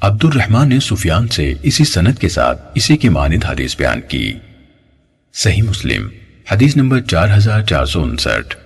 عبد الرحمن نے سفیان سے اسی سند کے ساتھ اسی کی مانند حدیث بیان کی۔ صحیح مسلم، حدیث نمبر چار ہزار چار سو انسٹھ۔